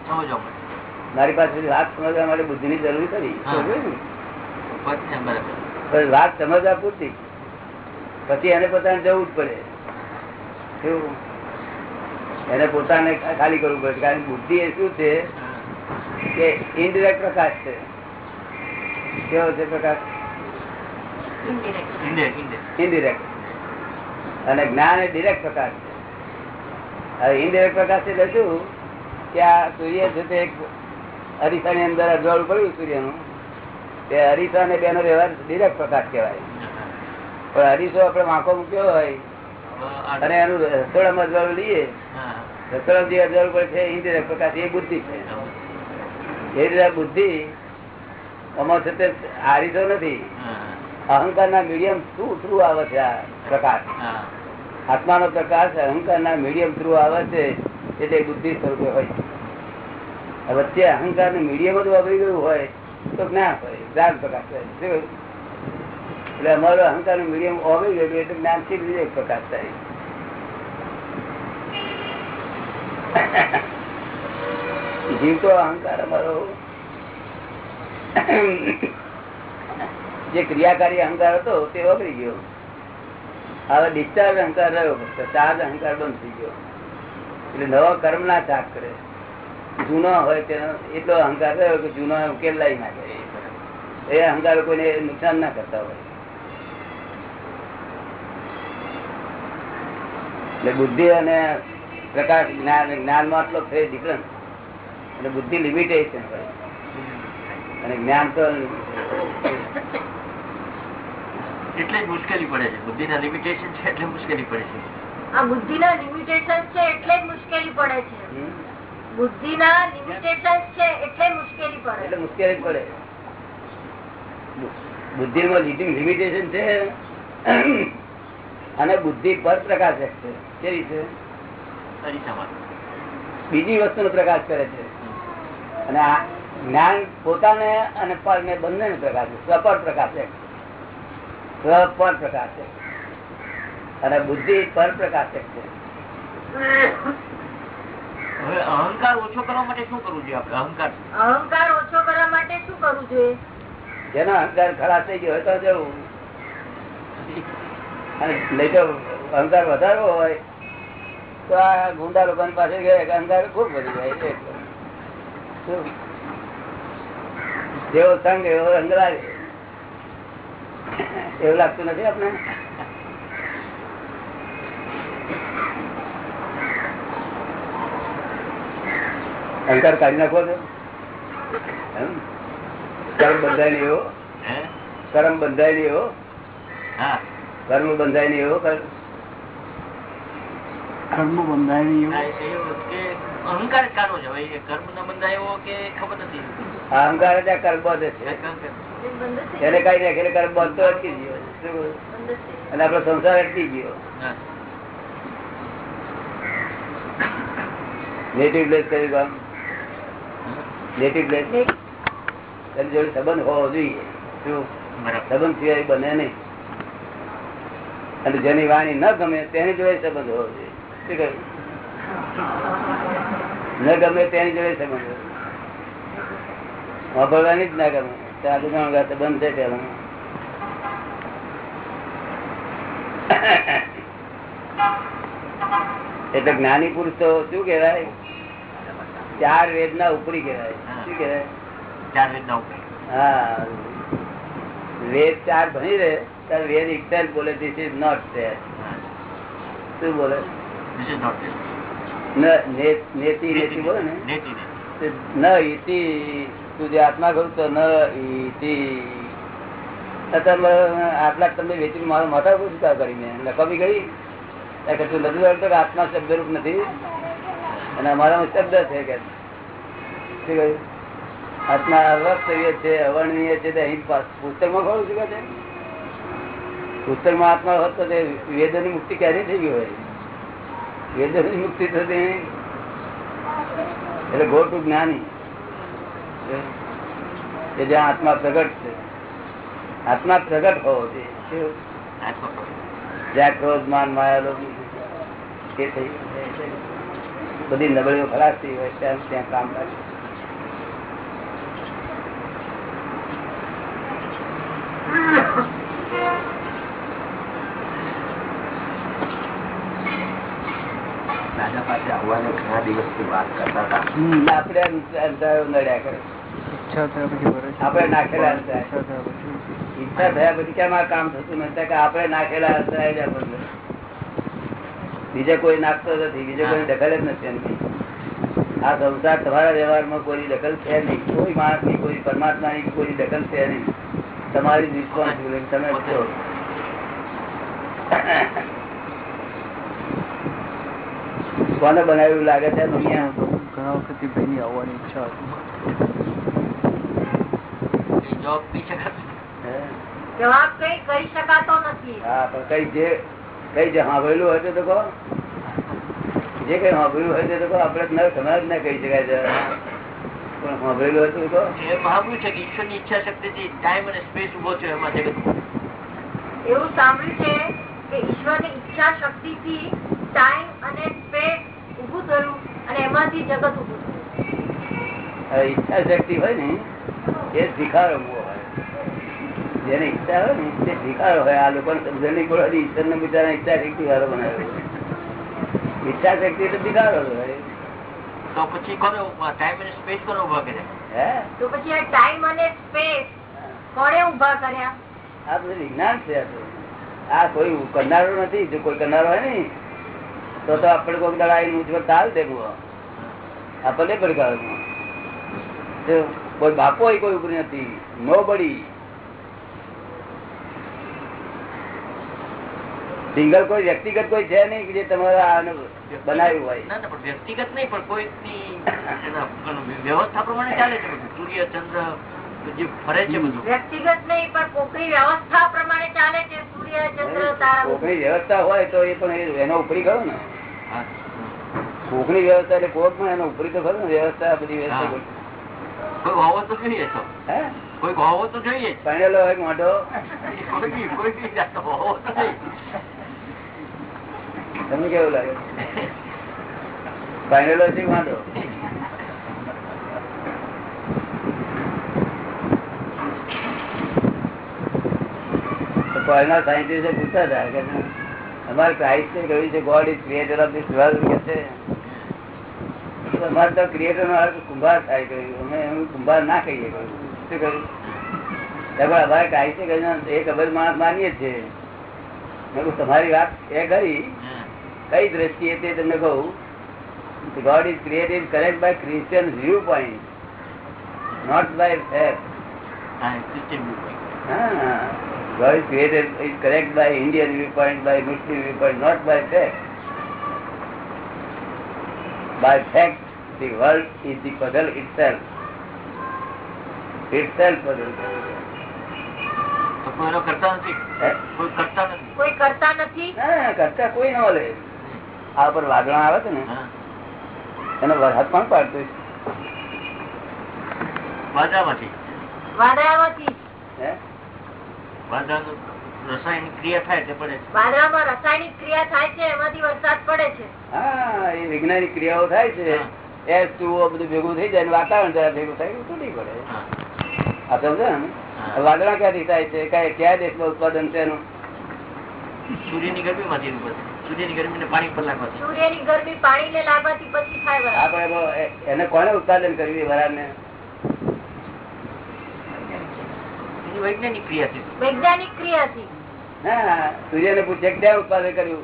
મારી પાસે વાત સમજવા માટે બુદ્ધિ ની જરૂર. ખરી પણ વાત સમજવા પૂરતી. પછી એને પોતાને જવું જ પડે એને પોતાને ખાલી કરવું પડે. કારણ કે બુદ્ધિ એ શું છે? કે ઇન્ડિરેક્ટ પ્રકાશ છે. કેવો છે પ્રકાશ? ઇન્ડિયા અને જ્ઞાન એ ડિરેક્ટ પ્રકાશ છે. હવે ઇન્ડિરેક્ટ પ્રકાશ એટલે શું? કે આ સૂર્ય છે તે અરીસાની અંદર અજવાળું પડ્યું સૂર્યનું. તે અરીસા ને બેનો વ્યવહાર ડિરેક્ટ પ્રકાશ કહેવાય. પણ હરીસો આપણે વાંકો મૂક્યો હોય અને એનું રસોડામાં અજવાળું લઈએ રસોડા જે અજવાળું પડે છે ઇન્ડિરેક્ટ પ્રકાશ એ બુદ્ધિ છે. એ રીતે બુદ્ધિ છે તે આરીસો નથી. અહંકાર ના મીડિયમ થ્રુ થ્રુ આવે છે આ પ્રકાશ? આત્માનો પ્રકાશ અહંકાર ના મીડિયમ થ્રુ આવે છે એટલે બુદ્ધિ સ્વરૂપે હોય. વચ્ચે અહંકારનું મીડિયમ જ વાપરી ગયું હોય તો જ્ઞાન જ્ઞાન પ્રકાશ થાય એટલે અમારો અહંકાર મીડિયમ વાપરી ગયું એટલે જ્ઞાનથી વિવેક પ્રકાશ થાય. જીવતો અહંકાર અમારો. જે ક્રિયાકારી અહંકાર હતો, તે વપરી ગયો. હવે ડિસ્ચાર્જ અહંકાર રહ્યો ફક્ત ચાર્જ અહંકાર બંધ થઈ ગયો. એટલે નવા કર્મ ના ચાક કરે. જૂનો હોય તેનો એટલો અહંકાર રહ્યો કે જૂનો ઉકેલ લાવી નાખે. એ અહંકાર કોઈને નુકસાન ના કરતા હોય. એટલે બુદ્ધિ અને પ્રકાશ જ્ઞાન જ્ઞાનમાં આટલો ફેર ડિફરન્સ અને બુદ્ધિ લિમિટેશન હોય. અને જ્ઞાન તો એટલે મુશ્કેલી પડે છે. બુદ્ધિ ના લિમિટેશન છે એટલે મુશ્કેલી પડે છે. આ બુદ્ધિના લિમિટેશન છે એટલે જ મુશ્કેલી પડે છે. હમ, બુદ્ધિના લિમિટેશન છે એટલે મુશ્કેલી એટલે મુશ્કેલી પડે. બુદ્ધિ માં લિમિટેશન છે અને બુદ્ધિ પર પ્રકાશ છે. કેવી છે બીજી વસ્તુનો પ્રકાશ કરે છે. અને આ જ્ઞાન પોતાને અને પર ને બંને પ્રકાશ છે. સ્વપર પ્રકાશક સ્વપર પ્રકાશક અને બુદ્ધિ પર પ્રકાશક છે. હવે અહંકાર ઓછો કરવા માટે શું કરવું જોઈએ આપણે? અહંકાર અહંકાર ઓછો કરવા માટે શું કરવું જોઈએ? જેનો અહંકાર ખરાબ થઈ ગયો હોય તો જવું અને નહીં તો અહંકાર વધારવો હોય તો આ ગુંડા લોકો પાસે ગયા અહંકાર ખૂબ વધી જાય છે? જેવો સંઘ એવો લાગે એવું લાગતું નથી આપણે અહંકાર કાઢી નાખો છો? કર્મ બંધાય નહીં એવો? કર્મ બંધાય નહીં એવો? કર્મ બંધાય નહીં એવો? કર્મ? અહંકાર જ છે કર્મ ના બંધાય એવો કે ખબર નથી? આ અહંકાર જ આ કર્મ બધે છે. એને કઈ નાખે કર્મ બધો અટકી ગયો. અને આપણો સંસાર અટકી ગયો. હા. નેટિવ પ્લેસ કયું કામ નેટિવ પ્લેસ જાય. જોડે સંબંધ હોવો જોઈએ. સંબંધ સિવાય બને નહીં. અને જેની વાણી ન ગમે તેની જોડે સંબંધ હોવો જોઈએ. ન ગમે તેની જોડે સંબંધ હોવો વાપરવાની જ ના ગમે. ત્યાં દુકાન સંબંધ છે. પેલા એટલે જ્ઞાની પુરુષ તો શું કેવાય ચાર વેદના ઉપરી કેવાય શું કેવાય ચાર વેદના ઉપર. હા. વેદ ચાર ભણી રહે ત્યારે વેદ ઇક્સેલ્ફ બોલે ધીસ ઇઝ નોટ ધેર શું બોલે. નેતિ નેતિ ને? નેતિ. ન તું જે આત્મા કરું તો ન અત્યારે આટલા તમને વેચીને મારો માથા પૂછતા કરીને? લખવી ગઈ ત્યાં કે તું નથી આત્મા શબ્દરૂપ નથી. અને અમારામાં શબ્દ છે કે શું કહ્યું? આત્મા અવસ્તવ્ય છે અવર્ણનીય છે તે અહીં પાસ- પુસ્તકમાં ખોલું શું છે? પુસ્તકમાં આત્મા હોત તો તે વેદોની મુક્તિ ક્યારે થઈ ગઈ હોય. વેદની મુક્તિ થતી. એટલે ગો ટુ જ્ઞાની. કે જ્યાં આત્મા પ્રગટ છે. આત્મા પ્રગટ હોવો જોઈએ. જ્યાં ક્રોધ માન માયા લોકો કે થઈ બધી નબળીઓ ખલાસ થઈ હોય ત્યાં ત્યાં કામ લાગે દાદા પાસે આવવાનો ઘણા દિવસથી વાત કરતા હતા આપણે અંતરાયો નડ્યા કરે. આપણે નાખેલા. ઈચ્છા ઈચ્છા થયા પછી કેમ આ કામ થતું નથી કે આપણે નાખેલા અંતરાય જ આપણને. બીજે કોઈ નાખતો નથી બીજો કોઈ દખલ જ નથી એમની આ સંસાર તમારા વ્યવહારમાં કોઈ દખલ છે નહીં. કોઈ માણસની કોઈ પરમાત્મા ની કોઈ દખલ છે નહીં. તમારી રિસ્પોન્સિબિલિટી તમે છો. કોને બનાવ્યું લાગે છે દુનિયા ઘણા વખતથી ભાઈની આવવાની ઈચ્છા હતી? જવાબ કઈ કરી શકાતો નથી. હા પણ કઈ જે કઈ જે સાંભળેલું હોય તો કહો જે કઈ સાંભળ્યું હોય તો કહો આપણે સમજ ના કહી શકાય છે. પણ સાંભળેલું હોય તો સાંભળ્યું છે કે ઈશ્વરની ઈચ્છા શક્તિથી ટાઈમ અને સ્પેસ ઊભો છે એમાં એવું સાંભળ્યું છે કે ઈશ્વરની ઈચ્છા શક્તિથી ટાઈમ અને સ્પેસ ઉભું થયું અને એમાંથી જગત ઉભું થયું. ઈચ્છા શક્તિ હોય ને એ ભિખારો હોય. જેને ઈચ્છા હોય ને તે ભિખારો હોય આ લોકો સમજણ નહીં પડે ઈશ્વર ને બિચારા ઈચ્છા શક્તિ વાળો બનાવ્યો ઈચ્છા શક્તિ એટલે ભિખારો હોય તો પછી કોને ટાઈમ અને સ્પેસ કોને ઊભા કર્યા. હે? તો પછી આ ટાઈમ અને સ્પેસ કોણે ઊભા કર્યા? આ બધું વિજ્ઞાન છે આ કોઈ કરનારો નથી જો કોઈ કરનારો હોય ને તો તો આપણે કોઈ આવીને મુજબ તાલ દેવું આપણને પડકારવું કોઈ બાપો કોઈ ઉપર નથી નો બડી સિંગલ કોઈ વ્યક્તિગત કોઈ છે નહીં જે તમારા બનાવ્યું હોય. ના ના પણ વ્યક્તિગત નહીં પણ કોઈ એના વ્યવસ્થા પ્રમાણે ચાલે છે સૂર્ય ચંદ્ર જે ફરે છે બધું. વ્યક્તિગત નહીં પણ કોકની વ્યવસ્થા પ્રમાણે ચાલે છે સૂર્ય ચંદ્ર તારા કોકની વ્યવસ્થા હોય તો એ પણ એનો ઉપરી ગયો ને. કોકની વ્યવસ્થા એટલે કોકમાં એનો ઉપરી તો ખરો ને વ્યવસ્થા બધી વ્યવસ્થા કોઈ. હોવો તો જોઈએ તો. હે? કોઈ હોવો તો જોઈએ. ભણેલો હોય મોટો? કોઈ કોઈ હોવો તો જોઈએ તમને કેવું લાગે? ભણેલો વાંધો? અમારે ક્રાઇસ્ટે કહ્યું છે? ક્રિએટર કુંભાર થાય કહ્યું અમે એમ કુંભાર ના કહીએ શું કહ્યું? પણ અમારે ક્રાઇસ્ટે કહ્યું, એ ખબર માણસ માનીએ છીએ. તમારી વાત એ ખરી કઈ દ્રષ્ટિએ તે તમને કહું God is created correct by Christian viewpoint not by fact God is created is correct by Indian viewpoint, by Muslim viewpoint, not by fact. By fact, the world is the puzzle itself. Itself puzzle. તો કોઈ એનો કરતા નથી? કોઈ કરતા નથી કોઈ કરતા નથી ના કરતા કોઈ ન મળે આ પર વાદળા આવે છે ને એને વરસાદ પણ પાડતો રસાયણિક ક્રિયા થાય છે. રાસાયણિક ક્રિયા થાય છે એમાંથી વરસાદ પડે છે. હા એ વૈજ્ઞાનિક ક્રિયાઓ થાય છે. એ એસ બધું ભેગું થઈ જાય વાતાવરણ જરા ભેગું થાય એવું તૂટી પડે. આ સમજે ને? વાદળા ક્યાંથી થાય છે? કયા કયા દેશમાં ઉત્પાદન છે એનું? સૂર્યની ગરમીમાંથી માંથી બધું. સૂર્યની ગરમીને પાણી પર નાખવાથી સૂર્યની ગરમી પાણીને લાગવાથી પછી થાય આપણે એને કોને ઉત્પાદન કર્યું વરાળને? વૈજ્ઞાનિક ક્રિયા છે. વૈજ્ઞાનિક ક્રિયાથી હા સૂર્યને પૂછે ક્યાં ઉત્પાદન કર્યું?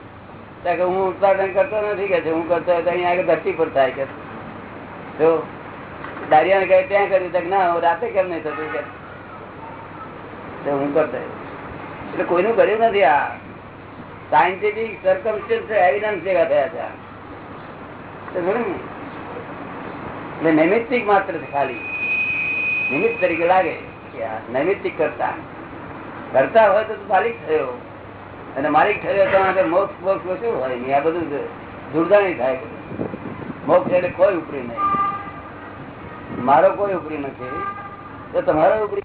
કે હું ઉત્પાદન કરતો નથી કે હું કરતો હોય તો અહીંયા આગળ ધરતી પર થાય કે જો દારિયાને કહે ત્યાં કર્યું. તો ના રાતે કેમ નહીં થતું? કે હું કરતો. એટલે કોઈનું કર્યું નથી આ. સાયન્ટિફિક સર્કમસ્ટન્સ એવિડન્સ ભેગા થયા છે? એટલે નૈમિત્તિક માત્ર ખાલી. નિમિત્ત તરીકે લાગે નૈમિત્તિક કરતા. કરતા હોય તો માલિક થયો. અને માલિક થયો તો આગળ મોક્ષ મોક્ષ શું હોય નહીં? આ બધું દુર્દાણી થાય મોક્ષ એટલે કોઈ ઉપરી નહીં. મારો કોઈ ઉપરી નથી. તો તમારો ઉપરી